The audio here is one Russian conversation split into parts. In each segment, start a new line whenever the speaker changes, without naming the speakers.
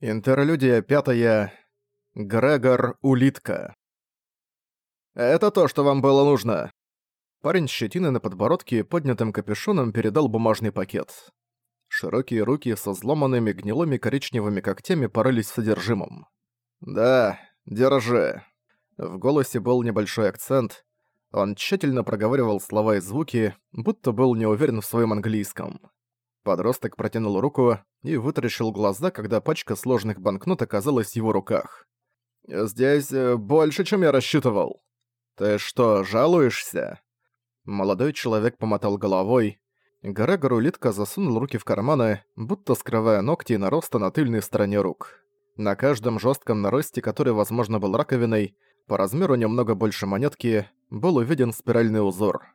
Интерлюдия пятая. Грегор Улитка. «Это то, что вам было нужно!» Парень с щетиной на подбородке и поднятым капюшоном передал бумажный пакет. Широкие руки со сломанными гнилыми коричневыми когтями порылись в содержимом. «Да, держи». В голосе был небольшой акцент. Он тщательно проговаривал слова и звуки, будто был не уверен в своем английском. Подросток протянул руку и вытаращил глаза, когда пачка сложных банкнот оказалась в его руках. «Здесь э, больше, чем я рассчитывал. Ты что, жалуешься?» Молодой человек помотал головой. Грегор улитка засунул руки в карманы, будто скрывая ногти и наросты на тыльной стороне рук. На каждом жестком наросте, который, возможно, был раковиной, по размеру немного больше монетки, был увиден спиральный узор.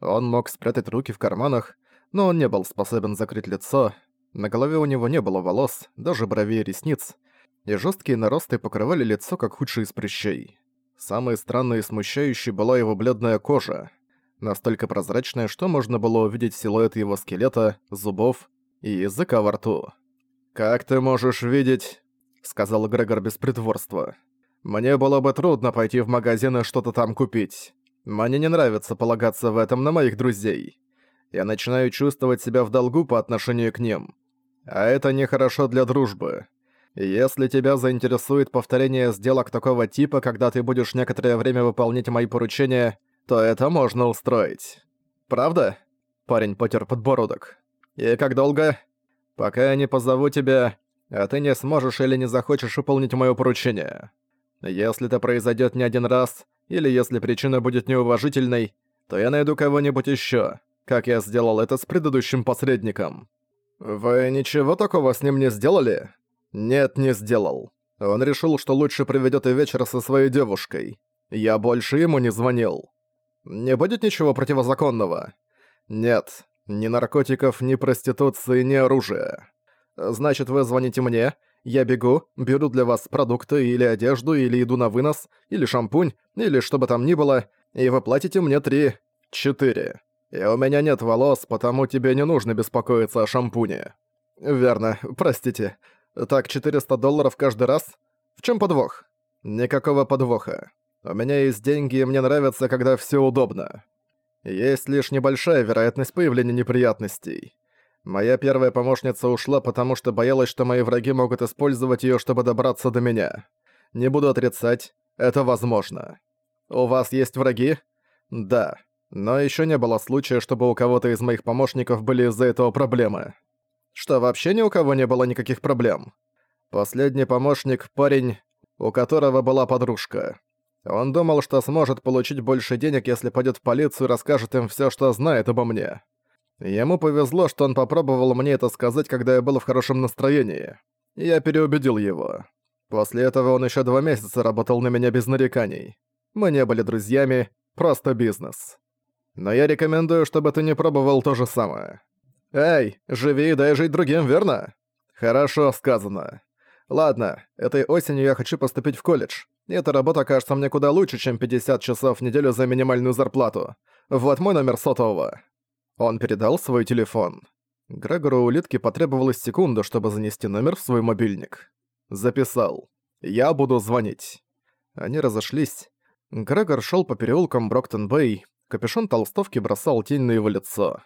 Он мог спрятать руки в карманах, но он не был способен закрыть лицо, на голове у него не было волос, даже бровей и ресниц, и жесткие наросты покрывали лицо, как худшие из прыщей. Самой странной и смущающей была его бледная кожа, настолько прозрачная, что можно было увидеть силуэт его скелета, зубов и языка во рту. «Как ты можешь видеть?» — сказал Грегор без притворства. «Мне было бы трудно пойти в магазин и что-то там купить. Мне не нравится полагаться в этом на моих друзей я начинаю чувствовать себя в долгу по отношению к ним. А это нехорошо для дружбы. Если тебя заинтересует повторение сделок такого типа, когда ты будешь некоторое время выполнять мои поручения, то это можно устроить. Правда? Парень потер подбородок. И как долго? Пока я не позову тебя, а ты не сможешь или не захочешь выполнить моё поручение. Если это произойдет не один раз, или если причина будет неуважительной, то я найду кого-нибудь ещё как я сделал это с предыдущим посредником. Вы ничего такого с ним не сделали? Нет, не сделал. Он решил, что лучше проведёт и вечер со своей девушкой. Я больше ему не звонил. Не будет ничего противозаконного? Нет, ни наркотиков, ни проституции, ни оружия. Значит, вы звоните мне, я бегу, беру для вас продукты или одежду, или еду на вынос, или шампунь, или что бы там ни было, и вы платите мне три, четыре. И у меня нет волос, потому тебе не нужно беспокоиться о шампуне. Верно, простите. Так, 400 долларов каждый раз? В чем подвох? Никакого подвоха. У меня есть деньги, и мне нравится, когда все удобно. Есть лишь небольшая вероятность появления неприятностей. Моя первая помощница ушла, потому что боялась, что мои враги могут использовать ее, чтобы добраться до меня. Не буду отрицать, это возможно. У вас есть враги? Да. Но еще не было случая, чтобы у кого-то из моих помощников были из-за этого проблемы. Что, вообще ни у кого не было никаких проблем? Последний помощник – парень, у которого была подружка. Он думал, что сможет получить больше денег, если пойдет в полицию и расскажет им все, что знает обо мне. Ему повезло, что он попробовал мне это сказать, когда я был в хорошем настроении. Я переубедил его. После этого он еще два месяца работал на меня без нареканий. Мы не были друзьями, просто бизнес. Но я рекомендую, чтобы ты не пробовал то же самое. Эй, живи и дай жить другим, верно? Хорошо сказано. Ладно, этой осенью я хочу поступить в колледж. И эта работа кажется мне куда лучше, чем 50 часов в неделю за минимальную зарплату. Вот мой номер сотового. Он передал свой телефон. Грегору улитки потребовалась секунда, чтобы занести номер в свой мобильник. Записал. «Я буду звонить». Они разошлись. Грегор шел по переулкам Броктон-Бэй, Капюшон толстовки бросал тень на его лицо.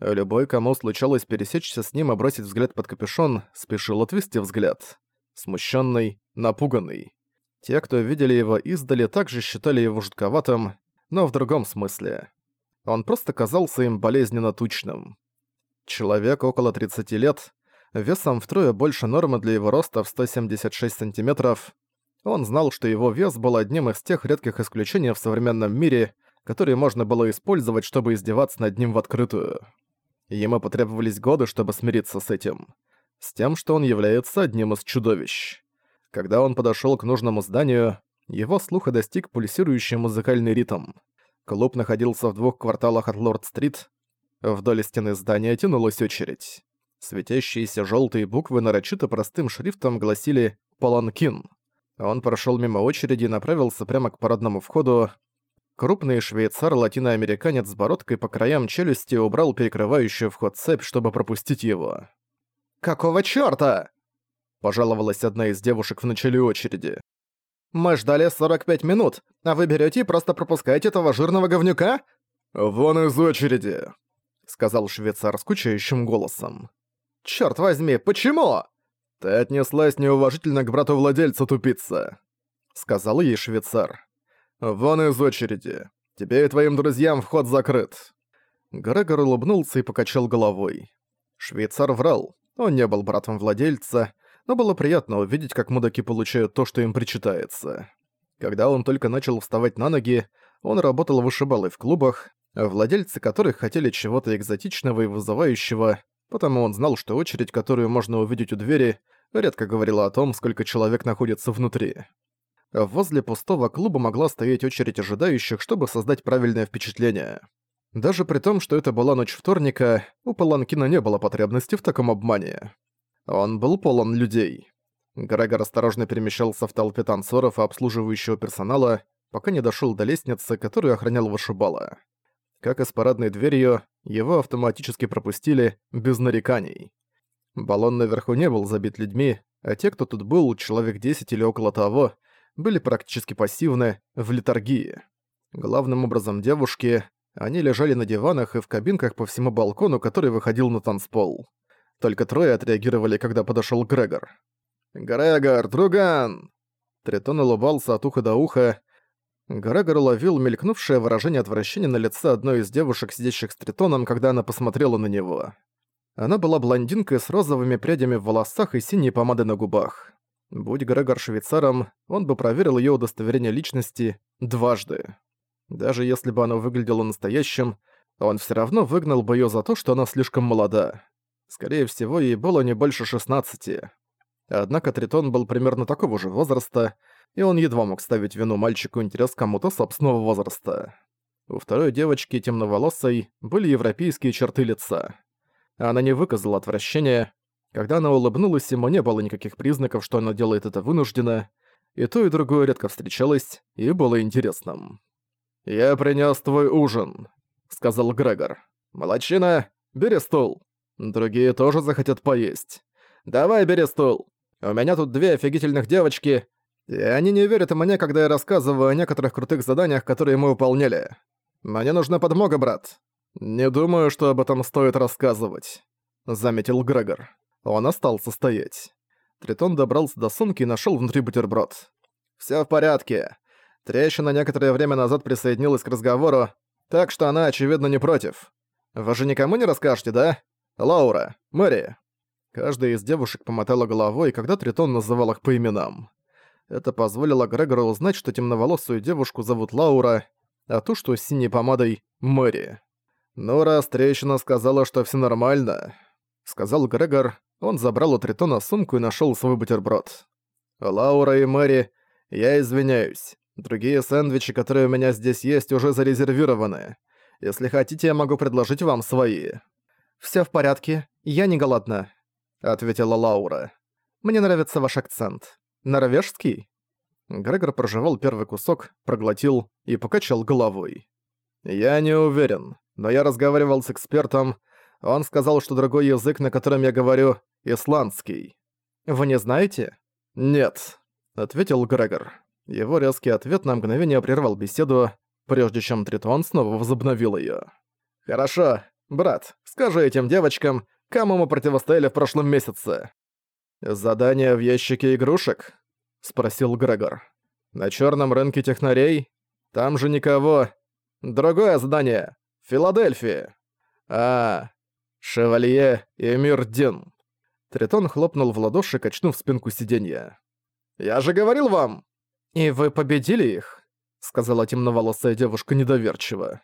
Любой, кому случалось пересечься с ним и бросить взгляд под капюшон, спешил отвести взгляд. Смущенный, напуганный. Те, кто видели его издали, также считали его жутковатым, но в другом смысле. Он просто казался им болезненно тучным. Человек около 30 лет, весом втрое больше нормы для его роста в 176 сантиметров. Он знал, что его вес был одним из тех редких исключений в современном мире, которые можно было использовать, чтобы издеваться над ним в открытую. Ему потребовались годы, чтобы смириться с этим. С тем, что он является одним из чудовищ. Когда он подошёл к нужному зданию, его слуха достиг пульсирующий музыкальный ритм. Клуб находился в двух кварталах от Лорд-стрит. Вдоль стены здания тянулась очередь. Светящиеся жёлтые буквы нарочито простым шрифтом гласили «Паланкин». Он прошёл мимо очереди и направился прямо к парадному входу, Крупный швейцар-латиноамериканец с бородкой по краям челюсти убрал перекрывающую вход цепь, чтобы пропустить его. «Какого чёрта?» — пожаловалась одна из девушек в начале очереди. «Мы ждали 45 минут, а вы берете и просто пропускаете этого жирного говнюка?» «Вон из очереди», — сказал швейцар скучающим голосом. «Чёрт возьми, почему?» «Ты отнеслась неуважительно к брату владельца, тупица», — сказал ей швейцар. «Вон из очереди. Тебе и твоим друзьям вход закрыт». Грегор улыбнулся и покачал головой. Швейцар врал. Он не был братом владельца, но было приятно увидеть, как мудаки получают то, что им причитается. Когда он только начал вставать на ноги, он работал вышибалой в клубах, владельцы которых хотели чего-то экзотичного и вызывающего, потому он знал, что очередь, которую можно увидеть у двери, редко говорила о том, сколько человек находится внутри. Возле пустого клуба могла стоять очередь ожидающих, чтобы создать правильное впечатление. Даже при том, что это была ночь вторника, у Паланкина не было потребности в таком обмане. Он был полон людей. Грегор осторожно перемещался в толпе танцоров и обслуживающего персонала, пока не дошёл до лестницы, которую охранял вышибала. Как и с парадной дверью, его автоматически пропустили, без нареканий. Баллон наверху не был забит людьми, а те, кто тут был, человек 10 или около того, были практически пассивны, в литургии. Главным образом девушки, они лежали на диванах и в кабинках по всему балкону, который выходил на танцпол. Только трое отреагировали, когда подошёл Грегор. «Грегор, друган!» Тритон улыбался от уха до уха. Грегор уловил мелькнувшее выражение отвращения на лице одной из девушек, сидящих с Тритоном, когда она посмотрела на него. Она была блондинкой с розовыми прядями в волосах и синей помадой на губах. Будь Грегор швейцаром, он бы проверил её удостоверение личности дважды. Даже если бы оно выглядело настоящим, он всё равно выгнал бы её за то, что она слишком молода. Скорее всего, ей было не больше 16. Однако Тритон был примерно такого же возраста, и он едва мог ставить вину мальчику интерес кому-то собственного возраста. У второй девочки, темноволосой, были европейские черты лица. Она не выказала отвращения. Когда она улыбнулась, ему не было никаких признаков, что она делает это вынужденно, и то и другое редко встречалось, и было интересным. «Я принёс твой ужин», — сказал Грегор. «Молодчина, бери стул». Другие тоже захотят поесть. Давай бери стул. У меня тут две офигительных девочки, и они не верят мне, когда я рассказываю о некоторых крутых заданиях, которые мы выполняли. Мне нужна подмога, брат. Не думаю, что об этом стоит рассказывать, заметил Грегор. Он остался стоять. Тритон добрался до сумки и нашел внутри бутерброд. Все в порядке. Трещина некоторое время назад присоединилась к разговору, так что она, очевидно, не против. Вы же никому не расскажете, да? Лаура, Мэри». Каждая из девушек помотала головой, когда Тритон называл их по именам. Это позволило Грегору узнать, что темноволосую девушку зовут Лаура, а ту, что с синей помадой — Мэри. «Ну, раз трещина сказала, что все нормально», — сказал Грегор, он забрал у Тритона сумку и нашел свой бутерброд. «Лаура и Мэри, я извиняюсь. Другие сэндвичи, которые у меня здесь есть, уже зарезервированы. Если хотите, я могу предложить вам свои». «Всё в порядке, я не голодна», — ответила Лаура. «Мне нравится ваш акцент. Норвежский?» Грегор прожевал первый кусок, проглотил и покачал головой. «Я не уверен, но я разговаривал с экспертом. Он сказал, что другой язык, на котором я говорю, исландский». «Вы не знаете?» «Нет», — ответил Грегор. Его резкий ответ на мгновение прервал беседу, прежде чем Тритон снова возобновил её. «Хорошо, «Брат, скажи этим девочкам, кому мы противостояли в прошлом месяце». «Задание в ящике игрушек?» — спросил Грегор. «На черном рынке технарей? Там же никого. Другое задание. В Филадельфии. А, Шевалье и Мирдин». Тритон хлопнул в ладоши, качнув спинку сиденья. «Я же говорил вам!» «И вы победили их?» — сказала темноволосая девушка недоверчиво.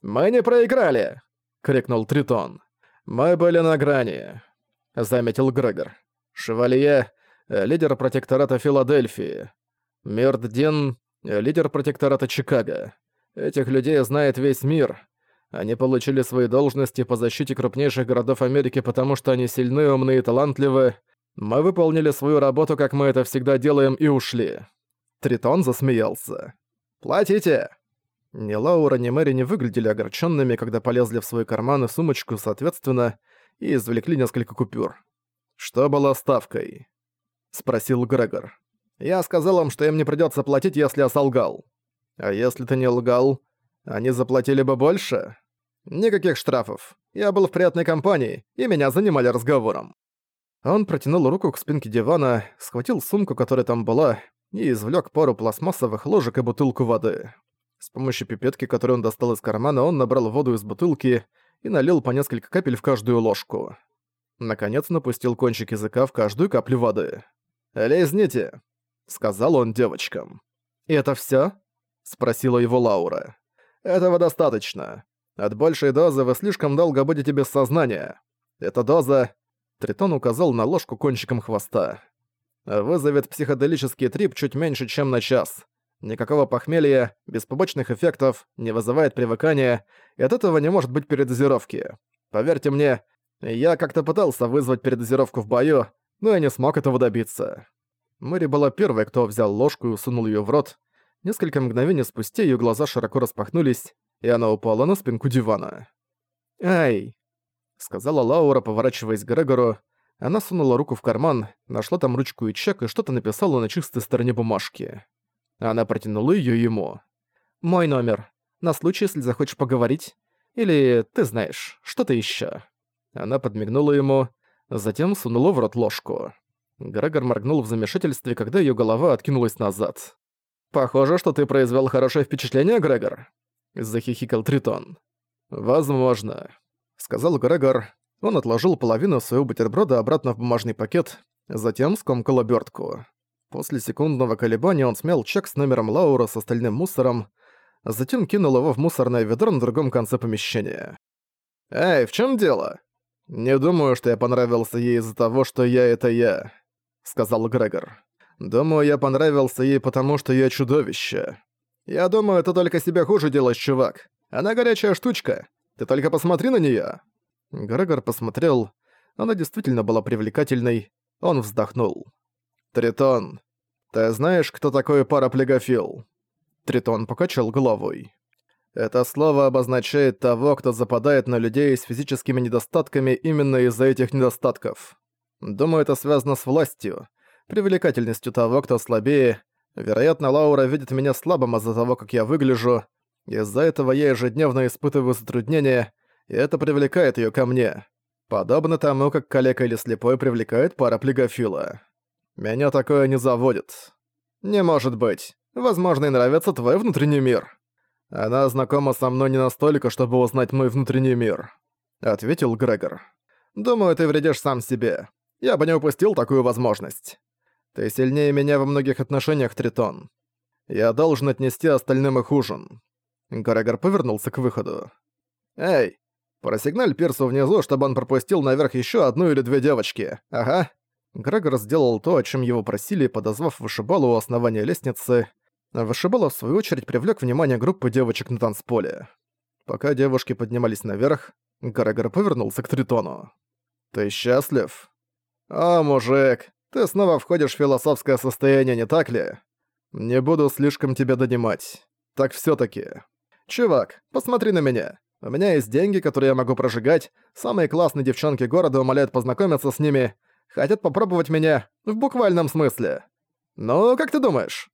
«Мы не проиграли! крикнул Тритон. «Мы были на грани», — заметил Грегор. «Шевалье — лидер протектората Филадельфии. Мирддин — лидер протектората Чикаго. Этих людей знает весь мир. Они получили свои должности по защите крупнейших городов Америки, потому что они сильны, умны и талантливы. Мы выполнили свою работу, как мы это всегда делаем, и ушли». Тритон засмеялся. «Платите!» Ни Лаура, ни Мэри не выглядели огорченными, когда полезли в свой карман и сумочку, соответственно, и извлекли несколько купюр. Что было ставкой? спросил Грегор. «Я сказал им, что им не придётся платить, если я солгал. А если ты не лгал, они заплатили бы больше? Никаких штрафов. Я был в приятной компании, и меня занимали разговором». Он протянул руку к спинке дивана, схватил сумку, которая там была, и извлек пару пластмассовых ложек и бутылку воды. С помощью пипетки, которую он достал из кармана, он набрал воду из бутылки и налил по несколько капель в каждую ложку. Наконец напустил кончик языка в каждую каплю воды. «Лизните», — сказал он девочкам. «И это всё?» — спросила его Лаура. «Этого достаточно. От большей дозы вы слишком долго будете без сознания. Эта доза...» Тритон указал на ложку кончиком хвоста. «Вызовет психоделический трип чуть меньше, чем на час. Никакого похмелья, без побочных эффектов, не вызывает привыкания, и от этого не может быть передозировки. Поверьте мне, я как-то пытался вызвать передозировку в бою, но я не смог этого добиться. Мэри была первой, кто взял ложку и усунул её в рот. Несколько мгновений спустя её глаза широко распахнулись, и она упала на спинку дивана. «Ай!» — сказала Лаура, поворачиваясь к Грегору. Она сунула руку в карман, нашла там ручку и чек и что-то написала на чистой стороне бумажки. Она протянула её ему. «Мой номер. На случай, если захочешь поговорить. Или, ты знаешь, что-то ещё». Она подмигнула ему, затем сунула в рот ложку. Грегор моргнул в замешательстве, когда её голова откинулась назад. «Похоже, что ты произвел хорошее впечатление, Грегор», — захихикал Тритон. «Возможно», — сказал Грегор. Он отложил половину своего бутерброда обратно в бумажный пакет, затем скомкал обертку. После секундного колебания он смял чек с номером Лаура с остальным мусором, затем кинул его в мусорное ведро на другом конце помещения. «Эй, в чем дело?» «Не думаю, что я понравился ей из-за того, что я — это я», — сказал Грегор. «Думаю, я понравился ей потому, что я чудовище. Я думаю, ты только себя хуже делаешь, чувак. Она горячая штучка. Ты только посмотри на неё». Грегор посмотрел. Она действительно была привлекательной. Он вздохнул. «Тритон, ты знаешь, кто такой параплегофил?» Тритон покачал головой. Это слово обозначает того, кто западает на людей с физическими недостатками именно из-за этих недостатков. Думаю, это связано с властью, привлекательностью того, кто слабее. Вероятно, Лаура видит меня слабым из-за того, как я выгляжу. Из-за этого я ежедневно испытываю затруднения, и это привлекает её ко мне. Подобно тому, как калека или слепой привлекает параплегофила. Меня такое не заводит. Не может быть. Возможно, и нравится твой внутренний мир. «Она знакома со мной не настолько, чтобы узнать мой внутренний мир», — ответил Грегор. «Думаю, ты вредишь сам себе. Я бы не упустил такую возможность. Ты сильнее меня во многих отношениях, Тритон. Я должен отнести остальным их ужин». Грегор повернулся к выходу. «Эй, просигналь Пирсу внизу, чтобы он пропустил наверх еще одну или две девочки. Ага». Грегор сделал то, о чем его просили, подозвав вышибалу у основания лестницы — Вышибала, в свою очередь, привлек внимание группы девочек на танцполе. Пока девушки поднимались наверх, Гарагар повернулся к Тритону. «Ты счастлив?» «О, мужик, ты снова входишь в философское состояние, не так ли? Не буду слишком тебя донимать. Так все таки Чувак, посмотри на меня. У меня есть деньги, которые я могу прожигать, самые классные девчонки города умоляют познакомиться с ними, хотят попробовать меня, в буквальном смысле. Ну, как ты думаешь?»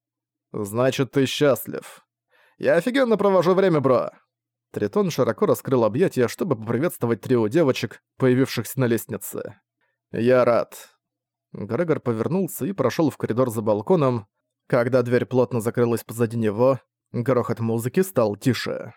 «Значит, ты счастлив. Я офигенно провожу время, бро!» Тритон широко раскрыл объятия, чтобы поприветствовать трио девочек, появившихся на лестнице. «Я рад». Грегор повернулся и прошел в коридор за балконом. Когда дверь плотно закрылась позади него, грохот музыки стал тише.